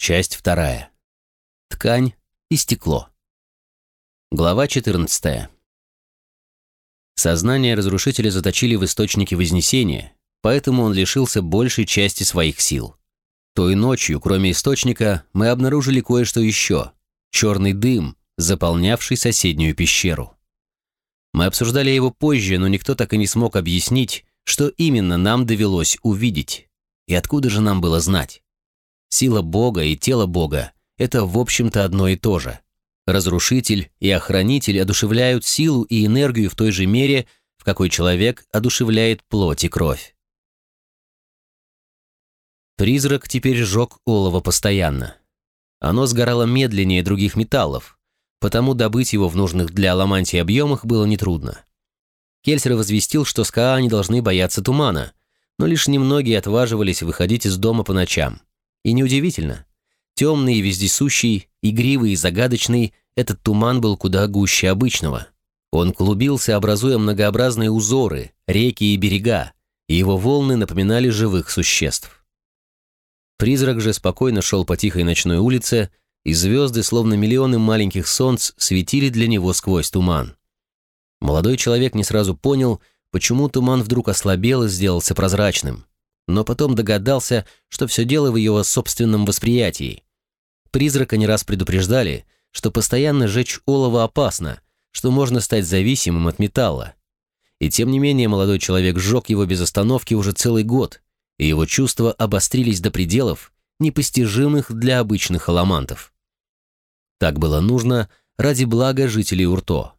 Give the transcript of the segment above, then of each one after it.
Часть вторая. Ткань и стекло. Глава 14. Сознание разрушителя заточили в источнике Вознесения, поэтому он лишился большей части своих сил. Той ночью, кроме источника, мы обнаружили кое-что еще. Черный дым, заполнявший соседнюю пещеру. Мы обсуждали его позже, но никто так и не смог объяснить, что именно нам довелось увидеть. И откуда же нам было знать? Сила Бога и тело Бога – это, в общем-то, одно и то же. Разрушитель и охранитель одушевляют силу и энергию в той же мере, в какой человек одушевляет плоть и кровь. Призрак теперь сжег олово постоянно. Оно сгорало медленнее других металлов, потому добыть его в нужных для ламантии объемах было нетрудно. Кельсер возвестил, что СКА не должны бояться тумана, но лишь немногие отваживались выходить из дома по ночам. И неудивительно. Темный и вездесущий, игривый и загадочный, этот туман был куда гуще обычного. Он клубился, образуя многообразные узоры, реки и берега, и его волны напоминали живых существ. Призрак же спокойно шел по тихой ночной улице, и звезды, словно миллионы маленьких солнц, светили для него сквозь туман. Молодой человек не сразу понял, почему туман вдруг ослабел и сделался прозрачным но потом догадался, что все дело в его собственном восприятии. Призрака не раз предупреждали, что постоянно жечь олово опасно, что можно стать зависимым от металла. И тем не менее молодой человек сжег его без остановки уже целый год, и его чувства обострились до пределов, непостижимых для обычных аламантов. Так было нужно ради блага жителей Урто.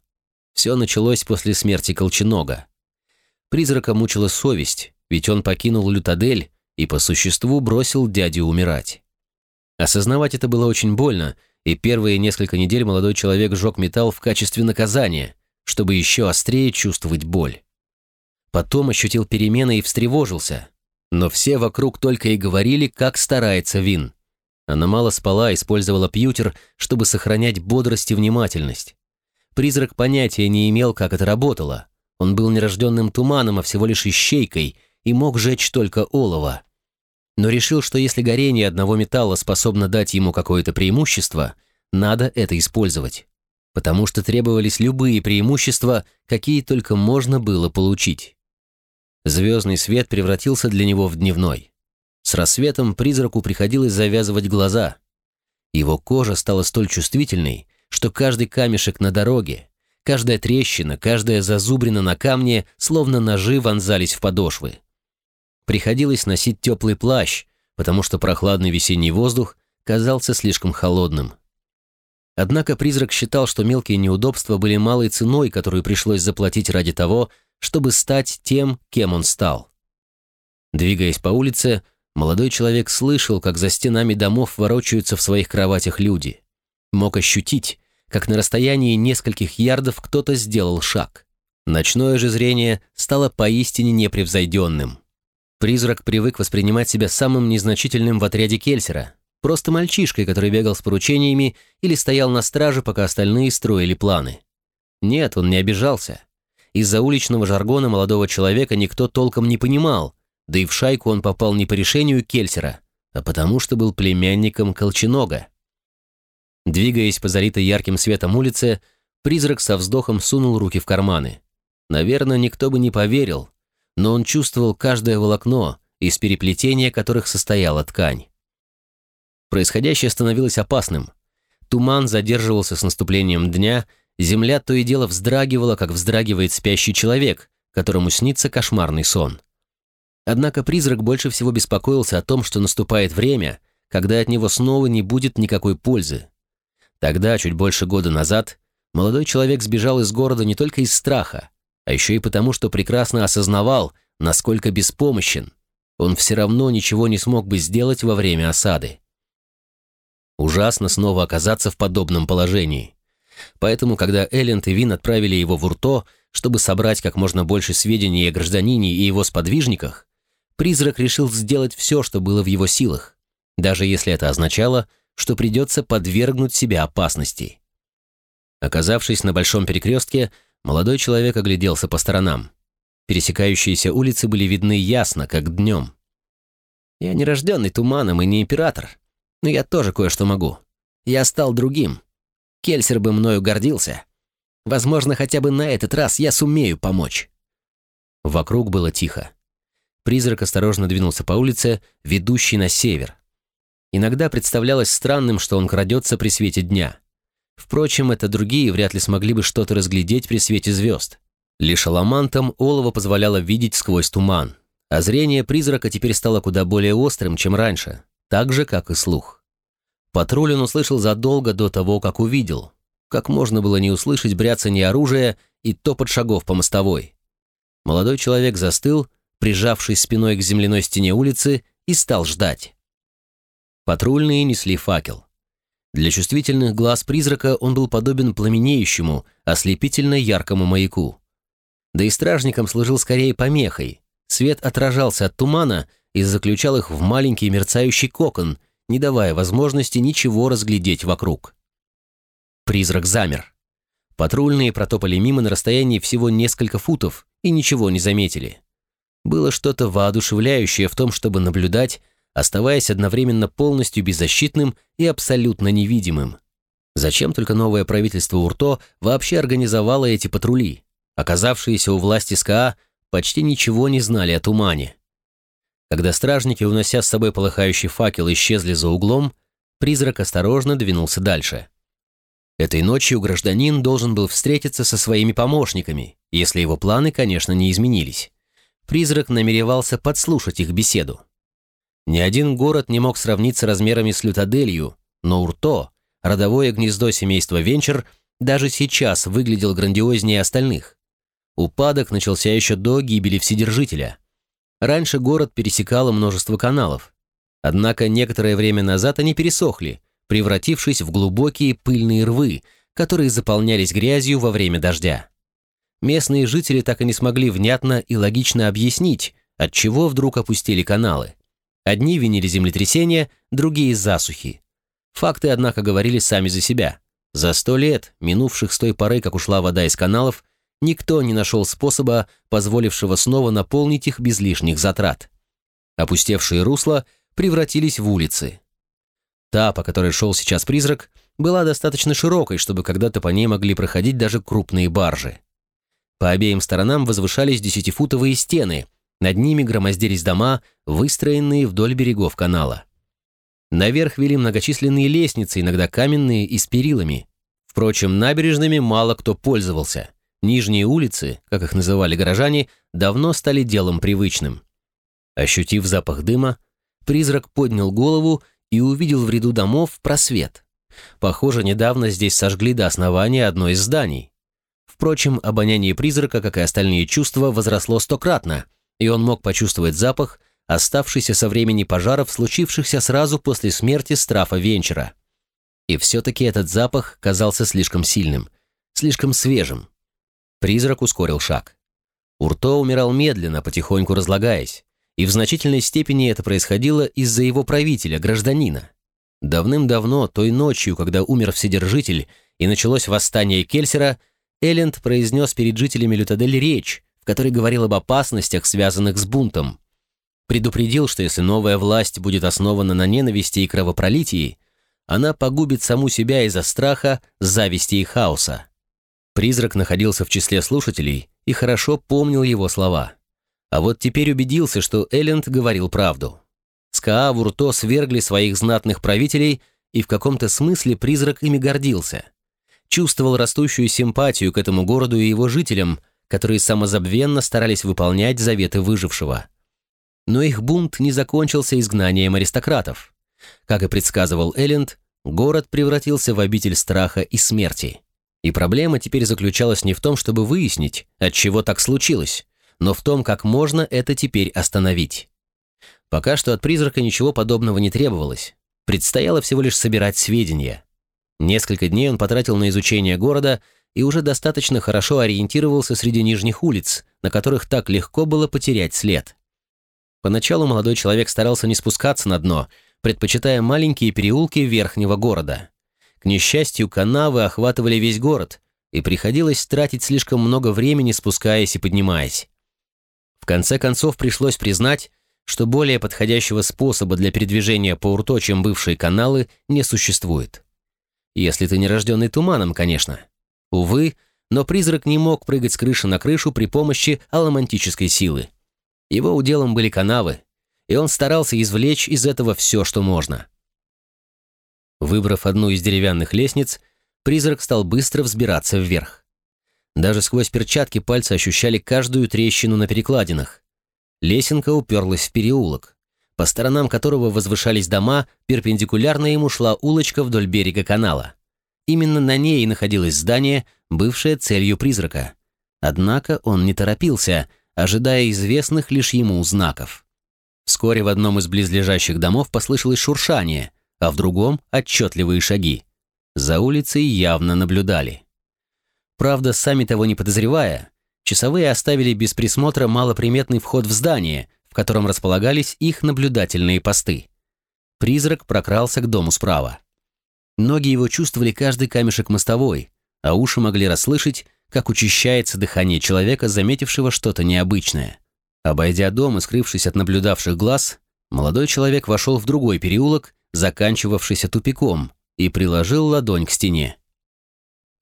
Все началось после смерти Колченога. Призрака мучила совесть, ведь он покинул Лютадель и по существу бросил дядю умирать. Осознавать это было очень больно, и первые несколько недель молодой человек сжег металл в качестве наказания, чтобы еще острее чувствовать боль. Потом ощутил перемены и встревожился, но все вокруг только и говорили, как старается Вин. Она мало спала, использовала пьютер, чтобы сохранять бодрость и внимательность. Призрак понятия не имел, как это работало. Он был нерожденным туманом, а всего лишь ищейкой — и мог жечь только олово. Но решил, что если горение одного металла способно дать ему какое-то преимущество, надо это использовать. Потому что требовались любые преимущества, какие только можно было получить. Звездный свет превратился для него в дневной. С рассветом призраку приходилось завязывать глаза. Его кожа стала столь чувствительной, что каждый камешек на дороге, каждая трещина, каждая зазубрина на камне, словно ножи вонзались в подошвы приходилось носить теплый плащ, потому что прохладный весенний воздух казался слишком холодным. Однако призрак считал, что мелкие неудобства были малой ценой, которую пришлось заплатить ради того, чтобы стать тем, кем он стал. Двигаясь по улице, молодой человек слышал, как за стенами домов ворочаются в своих кроватях люди. Мог ощутить, как на расстоянии нескольких ярдов кто-то сделал шаг. Ночное же зрение стало поистине непревзойденным. Призрак привык воспринимать себя самым незначительным в отряде Кельсера, просто мальчишкой, который бегал с поручениями или стоял на страже, пока остальные строили планы. Нет, он не обижался. Из-за уличного жаргона молодого человека никто толком не понимал, да и в шайку он попал не по решению Кельсера, а потому что был племянником Колченога. Двигаясь по залитой ярким светом улице, призрак со вздохом сунул руки в карманы. Наверное, никто бы не поверил, но он чувствовал каждое волокно, из переплетения которых состояла ткань. Происходящее становилось опасным. Туман задерживался с наступлением дня, земля то и дело вздрагивала, как вздрагивает спящий человек, которому снится кошмарный сон. Однако призрак больше всего беспокоился о том, что наступает время, когда от него снова не будет никакой пользы. Тогда, чуть больше года назад, молодой человек сбежал из города не только из страха, а еще и потому, что прекрасно осознавал, насколько беспомощен. Он все равно ничего не смог бы сделать во время осады. Ужасно снова оказаться в подобном положении. Поэтому, когда Элленд и Вин отправили его в Урто, чтобы собрать как можно больше сведений о гражданине и его сподвижниках, призрак решил сделать все, что было в его силах, даже если это означало, что придется подвергнуть себя опасности. Оказавшись на большом перекрестке, Молодой человек огляделся по сторонам. Пересекающиеся улицы были видны ясно, как днем. «Я не рожденный туманом и не император. Но я тоже кое-что могу. Я стал другим. Кельсер бы мною гордился. Возможно, хотя бы на этот раз я сумею помочь». Вокруг было тихо. Призрак осторожно двинулся по улице, ведущей на север. Иногда представлялось странным, что он крадется при свете дня. Впрочем, это другие вряд ли смогли бы что-то разглядеть при свете звезд. Лишь аламантам олово позволяло видеть сквозь туман, а зрение призрака теперь стало куда более острым, чем раньше, так же, как и слух. Патруль он услышал задолго до того, как увидел. Как можно было не услышать бряцание оружия и топот шагов по мостовой? Молодой человек застыл, прижавшись спиной к земляной стене улицы, и стал ждать. Патрульные несли факел. Для чувствительных глаз призрака он был подобен пламенеющему, ослепительно яркому маяку. Да и стражникам служил скорее помехой. Свет отражался от тумана и заключал их в маленький мерцающий кокон, не давая возможности ничего разглядеть вокруг. Призрак замер. Патрульные протопали мимо на расстоянии всего несколько футов и ничего не заметили. Было что-то воодушевляющее в том, чтобы наблюдать, оставаясь одновременно полностью беззащитным и абсолютно невидимым. Зачем только новое правительство Урто вообще организовало эти патрули? Оказавшиеся у власти СКА почти ничего не знали о тумане. Когда стражники, унося с собой полыхающий факел, исчезли за углом, призрак осторожно двинулся дальше. Этой ночью гражданин должен был встретиться со своими помощниками, если его планы, конечно, не изменились. Призрак намеревался подслушать их беседу. Ни один город не мог сравниться размерами с Лютаделью, но Урто, родовое гнездо семейства Венчер, даже сейчас выглядел грандиознее остальных. Упадок начался еще до гибели Вседержителя. Раньше город пересекало множество каналов. Однако некоторое время назад они пересохли, превратившись в глубокие пыльные рвы, которые заполнялись грязью во время дождя. Местные жители так и не смогли внятно и логично объяснить, отчего вдруг опустили каналы. Одни винили землетрясения, другие – засухи. Факты, однако, говорили сами за себя. За сто лет, минувших с той поры, как ушла вода из каналов, никто не нашел способа, позволившего снова наполнить их без лишних затрат. Опустевшие русла превратились в улицы. Та, по которой шел сейчас призрак, была достаточно широкой, чтобы когда-то по ней могли проходить даже крупные баржи. По обеим сторонам возвышались десятифутовые стены – над ними громоздились дома, выстроенные вдоль берегов канала. Наверх вели многочисленные лестницы, иногда каменные и с перилами. Впрочем, набережными мало кто пользовался. Нижние улицы, как их называли горожане, давно стали делом привычным. Ощутив запах дыма, призрак поднял голову и увидел в ряду домов просвет. Похоже, недавно здесь сожгли до основания одно из зданий. Впрочем, обоняние призрака, как и остальные чувства, возросло стократно – и он мог почувствовать запах, оставшийся со времени пожаров, случившихся сразу после смерти Страфа Венчера. И все-таки этот запах казался слишком сильным, слишком свежим. Призрак ускорил шаг. Урто умирал медленно, потихоньку разлагаясь, и в значительной степени это происходило из-за его правителя, гражданина. Давным-давно, той ночью, когда умер Вседержитель и началось восстание Кельсера, Элленд произнес перед жителями Лютадель речь, в которой говорил об опасностях, связанных с бунтом. Предупредил, что если новая власть будет основана на ненависти и кровопролитии, она погубит саму себя из-за страха, зависти и хаоса. Призрак находился в числе слушателей и хорошо помнил его слова. А вот теперь убедился, что Элленд говорил правду. Скаа Вурто свергли своих знатных правителей, и в каком-то смысле призрак ими гордился. Чувствовал растущую симпатию к этому городу и его жителям, которые самозабвенно старались выполнять заветы выжившего. Но их бунт не закончился изгнанием аристократов. Как и предсказывал Элленд, город превратился в обитель страха и смерти. И проблема теперь заключалась не в том, чтобы выяснить, от чего так случилось, но в том, как можно это теперь остановить. Пока что от призрака ничего подобного не требовалось. Предстояло всего лишь собирать сведения. Несколько дней он потратил на изучение города и уже достаточно хорошо ориентировался среди нижних улиц, на которых так легко было потерять след. Поначалу молодой человек старался не спускаться на дно, предпочитая маленькие переулки верхнего города. К несчастью, канавы охватывали весь город, и приходилось тратить слишком много времени, спускаясь и поднимаясь. В конце концов пришлось признать, что более подходящего способа для передвижения по урто, чем бывшие каналы, не существует. Если ты не рожденный туманом, конечно. Увы, но призрак не мог прыгать с крыши на крышу при помощи аламантической силы. Его уделом были канавы, и он старался извлечь из этого все, что можно. Выбрав одну из деревянных лестниц, призрак стал быстро взбираться вверх. Даже сквозь перчатки пальцы ощущали каждую трещину на перекладинах. Лесенка уперлась в переулок, по сторонам которого возвышались дома, перпендикулярно ему шла улочка вдоль берега канала. Именно на ней находилось здание, бывшее целью призрака. Однако он не торопился, ожидая известных лишь ему знаков. Вскоре в одном из близлежащих домов послышалось шуршание, а в другом — отчетливые шаги. За улицей явно наблюдали. Правда, сами того не подозревая, часовые оставили без присмотра малоприметный вход в здание, в котором располагались их наблюдательные посты. Призрак прокрался к дому справа. Ноги его чувствовали каждый камешек мостовой, а уши могли расслышать, как учащается дыхание человека, заметившего что-то необычное. Обойдя дом и скрывшись от наблюдавших глаз, молодой человек вошел в другой переулок, заканчивавшийся тупиком, и приложил ладонь к стене.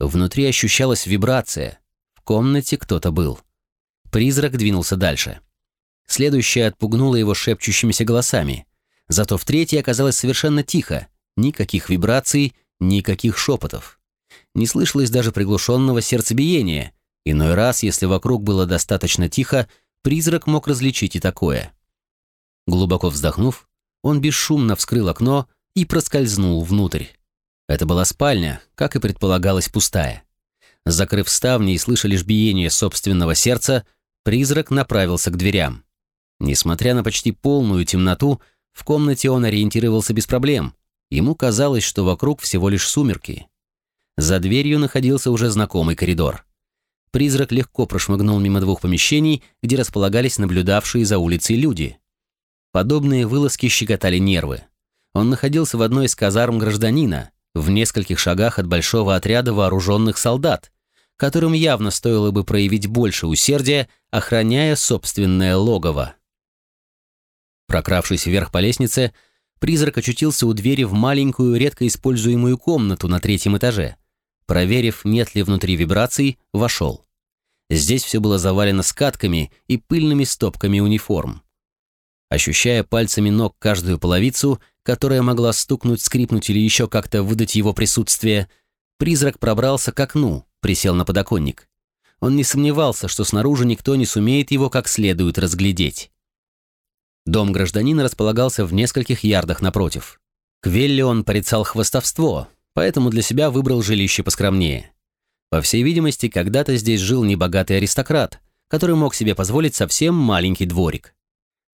Внутри ощущалась вибрация. В комнате кто-то был. Призрак двинулся дальше. Следующая отпугнула его шепчущимися голосами. Зато в третьей оказалось совершенно тихо. Никаких вибраций, никаких шепотов. Не слышалось даже приглушенного сердцебиения. Иной раз, если вокруг было достаточно тихо, призрак мог различить и такое. Глубоко вздохнув, он бесшумно вскрыл окно и проскользнул внутрь. Это была спальня, как и предполагалось, пустая. Закрыв ставни и слыша лишь биение собственного сердца, призрак направился к дверям. Несмотря на почти полную темноту, в комнате он ориентировался без проблем. Ему казалось, что вокруг всего лишь сумерки. За дверью находился уже знакомый коридор. Призрак легко прошмыгнул мимо двух помещений, где располагались наблюдавшие за улицей люди. Подобные вылазки щекотали нервы. Он находился в одной из казарм гражданина, в нескольких шагах от большого отряда вооруженных солдат, которым явно стоило бы проявить больше усердия, охраняя собственное логово. Прокравшись вверх по лестнице, призрак очутился у двери в маленькую, редко используемую комнату на третьем этаже. Проверив, нет ли внутри вибраций, вошел. Здесь все было завалено скатками и пыльными стопками униформ. Ощущая пальцами ног каждую половицу, которая могла стукнуть, скрипнуть или еще как-то выдать его присутствие, призрак пробрался к окну, присел на подоконник. Он не сомневался, что снаружи никто не сумеет его как следует разглядеть. Дом гражданина располагался в нескольких ярдах напротив. Квелли он порицал хвостовство, поэтому для себя выбрал жилище поскромнее. По всей видимости, когда-то здесь жил небогатый аристократ, который мог себе позволить совсем маленький дворик.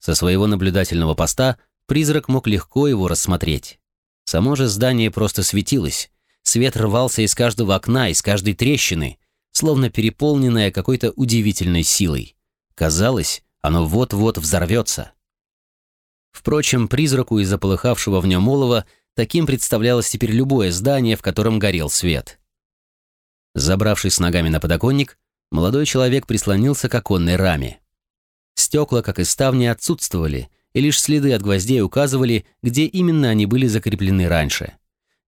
Со своего наблюдательного поста призрак мог легко его рассмотреть. Само же здание просто светилось. Свет рвался из каждого окна, из каждой трещины, словно переполненное какой-то удивительной силой. Казалось, оно вот-вот взорвется. Впрочем, призраку из заполыхавшего в нем олова таким представлялось теперь любое здание, в котором горел свет. Забравшись ногами на подоконник, молодой человек прислонился к оконной раме. Стекла, как и ставни, отсутствовали, и лишь следы от гвоздей указывали, где именно они были закреплены раньше.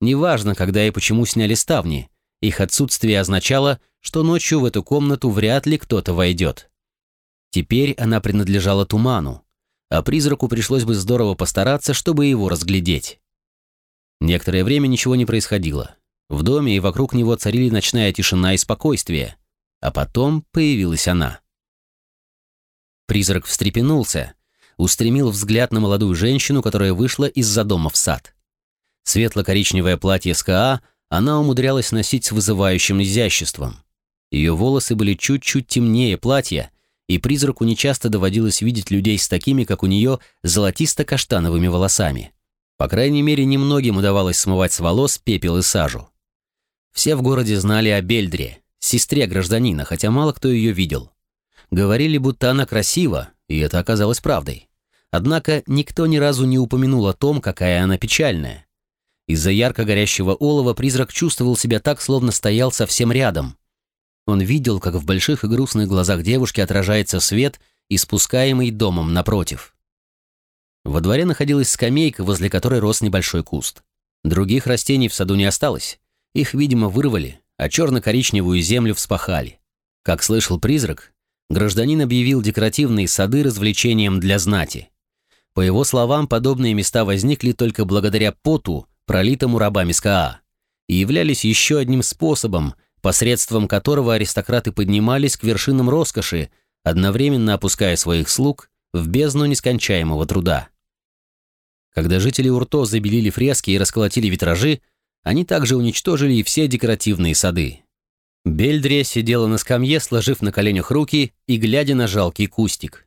Неважно, когда и почему сняли ставни, их отсутствие означало, что ночью в эту комнату вряд ли кто-то войдет. Теперь она принадлежала туману, а призраку пришлось бы здорово постараться, чтобы его разглядеть. Некоторое время ничего не происходило. В доме и вокруг него царили ночная тишина и спокойствие, а потом появилась она. Призрак встрепенулся, устремил взгляд на молодую женщину, которая вышла из-за дома в сад. Светло-коричневое платье СКА она умудрялась носить с вызывающим изяществом. Ее волосы были чуть-чуть темнее платья, и призраку нечасто доводилось видеть людей с такими, как у нее, золотисто-каштановыми волосами. По крайней мере, немногим удавалось смывать с волос пепел и сажу. Все в городе знали о Бельдре, сестре гражданина, хотя мало кто ее видел. Говорили, будто она красива, и это оказалось правдой. Однако никто ни разу не упомянул о том, какая она печальная. Из-за ярко горящего олова призрак чувствовал себя так, словно стоял совсем рядом. Он видел, как в больших и грустных глазах девушки отражается свет, испускаемый домом напротив. Во дворе находилась скамейка, возле которой рос небольшой куст. Других растений в саду не осталось. Их, видимо, вырвали, а черно-коричневую землю вспахали. Как слышал призрак, гражданин объявил декоративные сады развлечением для знати. По его словам, подобные места возникли только благодаря поту, пролитому рабами СКА, и являлись еще одним способом, посредством которого аристократы поднимались к вершинам роскоши, одновременно опуская своих слуг в бездну нескончаемого труда. Когда жители Урто забелили фрески и расколотили витражи, они также уничтожили и все декоративные сады. Бельдрия сидела на скамье, сложив на коленях руки и глядя на жалкий кустик.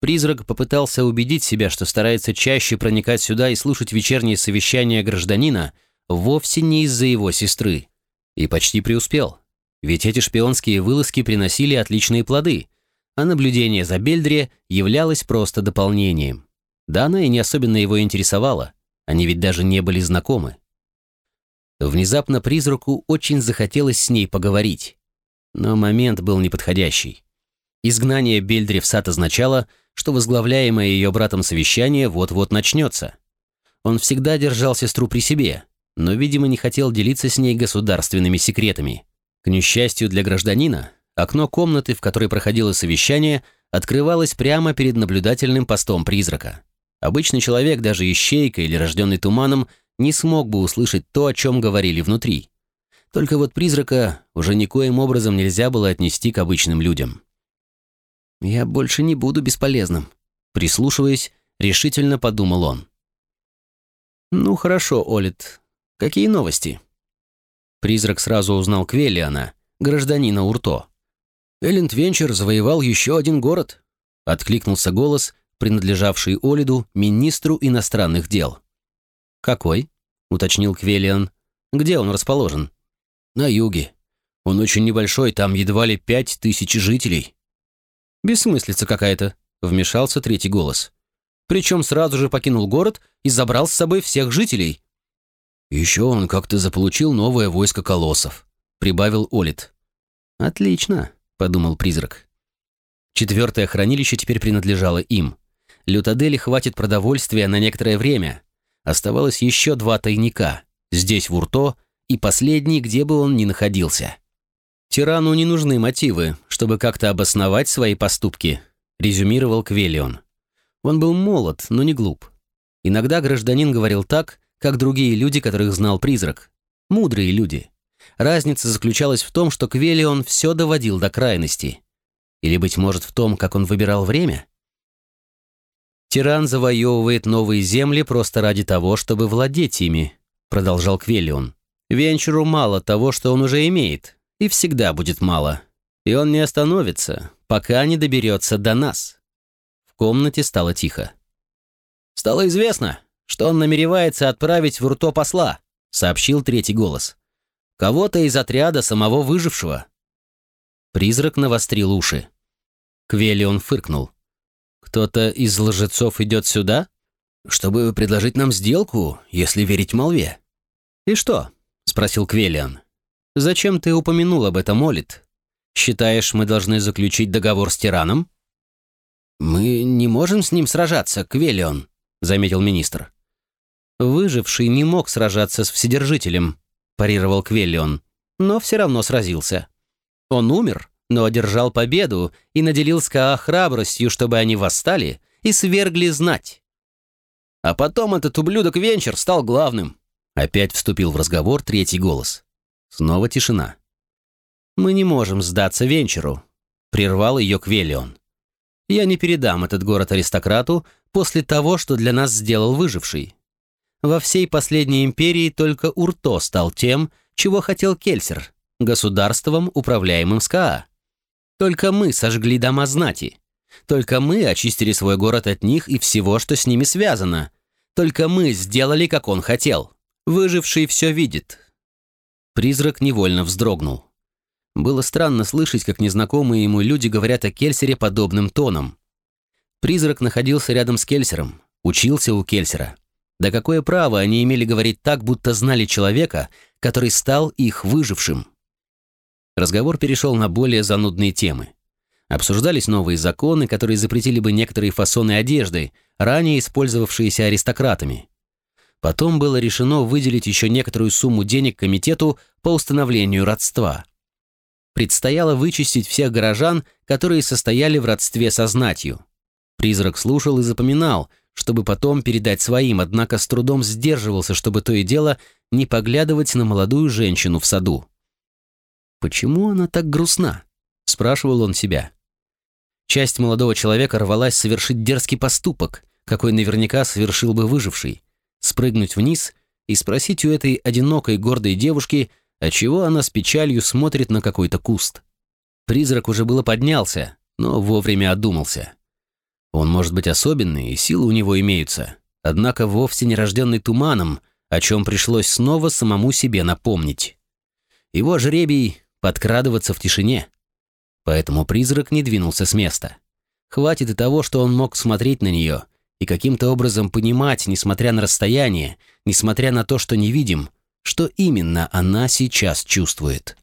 Призрак попытался убедить себя, что старается чаще проникать сюда и слушать вечерние совещания гражданина вовсе не из-за его сестры. И почти преуспел. Ведь эти шпионские вылазки приносили отличные плоды, а наблюдение за Бельдре являлось просто дополнением. Да она и не особенно его интересовала, они ведь даже не были знакомы. Внезапно призраку очень захотелось с ней поговорить. Но момент был неподходящий. Изгнание Бельдри в сад означало, что возглавляемое ее братом совещание вот-вот начнется. Он всегда держал сестру при себе, но, видимо, не хотел делиться с ней государственными секретами. К несчастью для гражданина, окно комнаты, в которой проходило совещание, открывалось прямо перед наблюдательным постом призрака. Обычный человек, даже ищейка или рожденный туманом, не смог бы услышать то, о чем говорили внутри. Только вот призрака уже никоим образом нельзя было отнести к обычным людям. «Я больше не буду бесполезным», — прислушиваясь, решительно подумал он. «Ну хорошо, Олит. Какие новости?» Призрак сразу узнал Квеллиана, гражданина Урто. «Элленд Венчер завоевал еще один город», — откликнулся голос, принадлежавший Олиду, министру иностранных дел. «Какой?» — уточнил Квелиан. «Где он расположен?» «На юге. Он очень небольшой, там едва ли пять тысяч жителей». «Бессмыслица какая-то», — вмешался третий голос. Причем сразу же покинул город и забрал с собой всех жителей. «Еще он как-то заполучил новое войско колоссов», — прибавил Олит. «Отлично», — подумал призрак. Четвертое хранилище теперь принадлежало им. Лютадели хватит продовольствия на некоторое время. Оставалось еще два тайника. Здесь, в Урто, и последний, где бы он ни находился. «Тирану не нужны мотивы, чтобы как-то обосновать свои поступки», резюмировал Квелион. Он был молод, но не глуп. Иногда гражданин говорил так, как другие люди, которых знал призрак. Мудрые люди. Разница заключалась в том, что Квелион все доводил до крайности. Или, быть может, в том, как он выбирал время? «Тиран завоевывает новые земли просто ради того, чтобы владеть ими», продолжал Квелион. «Венчуру мало того, что он уже имеет, и всегда будет мало. И он не остановится, пока не доберется до нас». В комнате стало тихо. «Стало известно, что он намеревается отправить в Урто посла», сообщил третий голос. «Кого-то из отряда самого выжившего». Призрак навострил уши. Квелион фыркнул. «Кто-то из лжецов идет сюда?» «Чтобы предложить нам сделку, если верить молве». «И что?» — спросил Квелиан. «Зачем ты упомянул об этом, Олит? Считаешь, мы должны заключить договор с тираном?» «Мы не можем с ним сражаться, Квелион», — заметил министр. «Выживший не мог сражаться с Вседержителем», — парировал Квеллион, «но все равно сразился. Он умер, но одержал победу и наделил Скаа храбростью, чтобы они восстали и свергли знать. А потом этот ублюдок Венчер стал главным. Опять вступил в разговор третий голос. Снова тишина. «Мы не можем сдаться Венчеру», — прервал ее Квелион. «Я не передам этот город аристократу после того, что для нас сделал выживший. Во всей последней империи только Урто стал тем, чего хотел Кельсер, государством, управляемым СКА. Только мы сожгли дома знати. Только мы очистили свой город от них и всего, что с ними связано. Только мы сделали, как он хотел. Выживший все видит. Призрак невольно вздрогнул. Было странно слышать, как незнакомые ему люди говорят о Кельсере подобным тоном. Призрак находился рядом с Кельсером, учился у Кельсера. Да какое право они имели говорить так, будто знали человека, который стал их выжившим? Разговор перешел на более занудные темы. Обсуждались новые законы, которые запретили бы некоторые фасоны одежды, ранее использовавшиеся аристократами. Потом было решено выделить еще некоторую сумму денег комитету по установлению родства. Предстояло вычистить всех горожан, которые состояли в родстве со знатью. Призрак слушал и запоминал, чтобы потом передать своим, однако с трудом сдерживался, чтобы то и дело не поглядывать на молодую женщину в саду. «Почему она так грустна?» – спрашивал он себя. Часть молодого человека рвалась совершить дерзкий поступок, какой наверняка совершил бы выживший, спрыгнуть вниз и спросить у этой одинокой гордой девушки, отчего она с печалью смотрит на какой-то куст. Призрак уже было поднялся, но вовремя одумался. Он может быть особенный, и силы у него имеются, однако вовсе не рожденный туманом, о чем пришлось снова самому себе напомнить. Его жребий — подкрадываться в тишине — Поэтому призрак не двинулся с места. Хватит и того, что он мог смотреть на нее и каким-то образом понимать, несмотря на расстояние, несмотря на то, что не видим, что именно она сейчас чувствует.